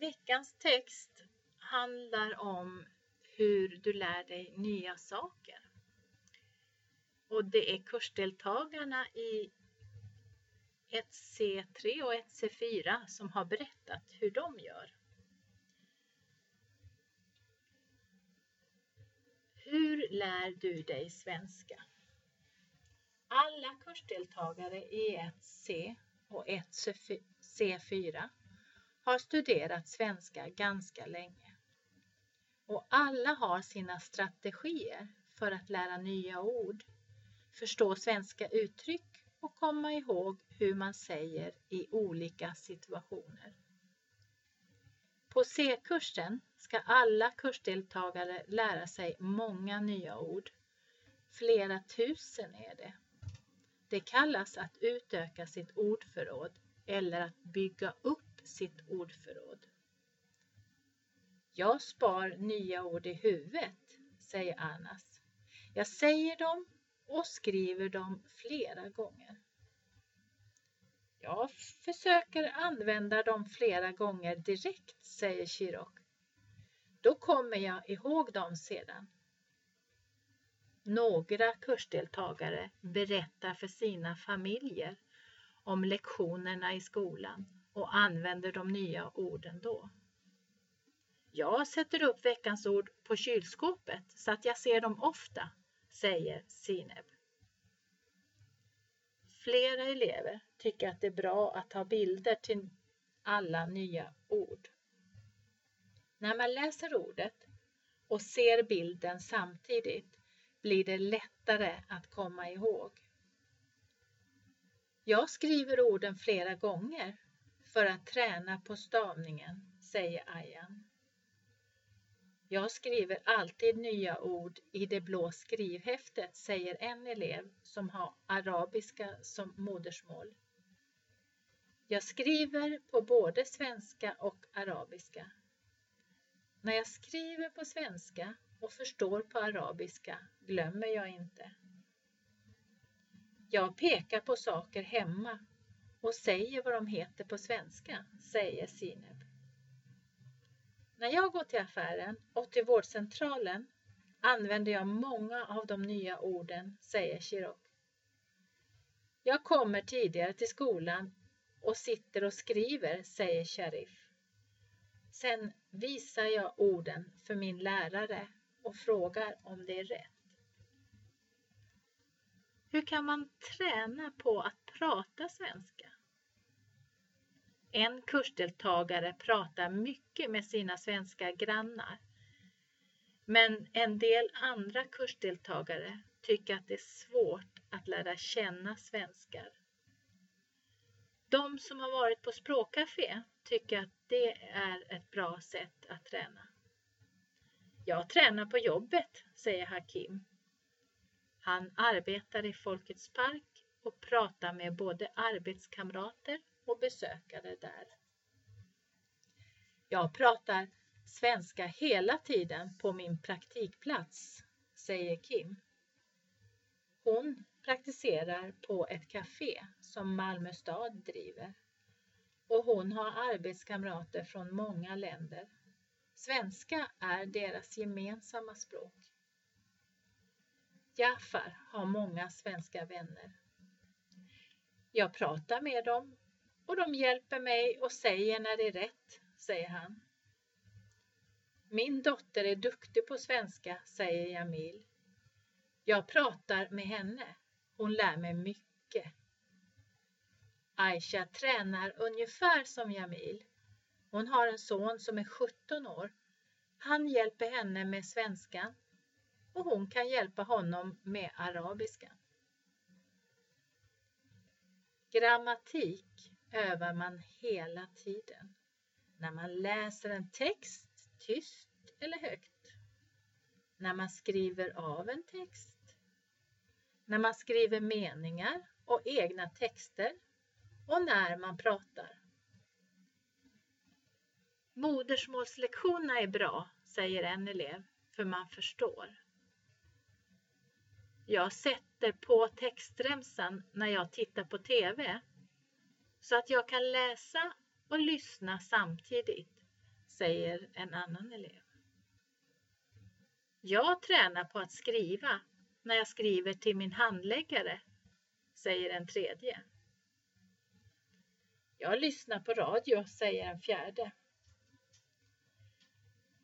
Veckans text handlar om hur du lär dig nya saker. Och det är kursdeltagarna i 1C3 och 1C4 som har berättat hur de gör. Hur lär du dig svenska? Alla kursdeltagare i 1C och 1C4 har studerat svenska ganska länge. Och alla har sina strategier för att lära nya ord, förstå svenska uttryck och komma ihåg hur man säger i olika situationer. På C-kursen ska alla kursdeltagare lära sig många nya ord. Flera tusen är det. Det kallas att utöka sitt ordförråd eller att bygga upp sitt ordförråd. Jag spar nya ord i huvudet, säger Anas. Jag säger dem och skriver dem flera gånger. Jag försöker använda dem flera gånger direkt, säger Chirok. Då kommer jag ihåg dem sedan. Några kursdeltagare berättar för sina familjer om lektionerna i skolan och använder de nya orden då. Jag sätter upp veckans ord på kylskåpet så att jag ser dem ofta, säger Sineb. Flera elever tycker att det är bra att ha bilder till alla nya ord. När man läser ordet och ser bilden samtidigt blir det lättare att komma ihåg. Jag skriver orden flera gånger för att träna på stavningen, säger Ayan. Jag skriver alltid nya ord i det blå skrivhäftet, säger en elev som har arabiska som modersmål. Jag skriver på både svenska och arabiska. När jag skriver på svenska och förstår på arabiska glömmer jag inte. Jag pekar på saker hemma och säger vad de heter på svenska, säger Sineb. När jag går till affären och till vårdcentralen använder jag många av de nya orden, säger Chirok. Jag kommer tidigare till skolan och sitter och skriver, säger Sharif. Sen visar jag orden för min lärare och frågar om det är rätt. Hur kan man träna på att prata svenska? En kursdeltagare pratar mycket med sina svenska grannar. Men en del andra kursdeltagare tycker att det är svårt att lära känna svenskar. De som har varit på språkcafé tycker att det är ett bra sätt att träna. Jag tränar på jobbet, säger Hakim. Han arbetar i Folkets park och pratar med både arbetskamrater och besökare där. Jag pratar svenska hela tiden på min praktikplats, säger Kim. Hon praktiserar på ett café som Malmö stad driver och hon har arbetskamrater från många länder. Svenska är deras gemensamma språk. Jafar har många svenska vänner. Jag pratar med dem och de hjälper mig och säger när det är rätt, säger han. Min dotter är duktig på svenska, säger Jamil. Jag pratar med henne. Hon lär mig mycket. Aisha tränar ungefär som Jamil. Hon har en son som är 17 år. Han hjälper henne med svenskan och hon kan hjälpa honom med arabiskan. Grammatik övar man hela tiden. När man läser en text tyst eller högt. När man skriver av en text. När man skriver meningar och egna texter och när man pratar. Modersmålslektionerna är bra, säger en elev, för man förstår. Jag sätter på textremsan när jag tittar på TV så att jag kan läsa och lyssna samtidigt. säger en annan elev. Jag tränar på att skriva när jag skriver till min handläggare, säger en tredje. Jag lyssnar på radio, säger en fjärde.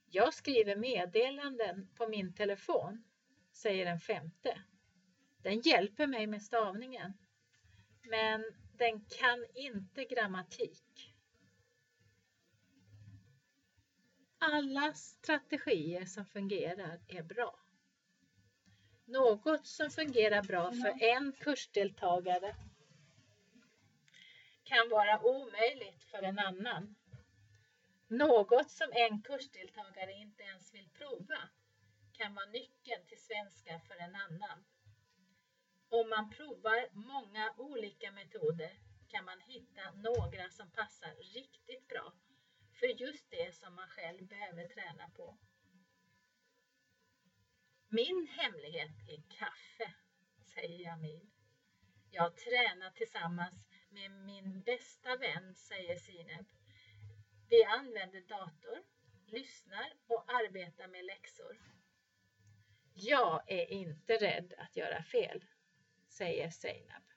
Jag skriver meddelanden på min telefon, säger en femte. Den hjälper mig med stavningen, men den kan inte grammatik. Alla strategier som fungerar är bra. Något som fungerar bra för en kursdeltagare kan vara omöjligt för en annan. Något som en kursdeltagare inte ens vill prova kan vara nyckeln till svenska för en annan. Om man provar många olika metoder kan man hitta några som passar riktigt bra för just det som man själv behöver träna på. Min hemlighet är kaffe, säger Jamil. Jag tränar tillsammans med min bästa vän, säger Sineb. Vi använder dator, lyssnar och arbetar med läxor. Jag är inte rädd att göra fel, säger Seinab.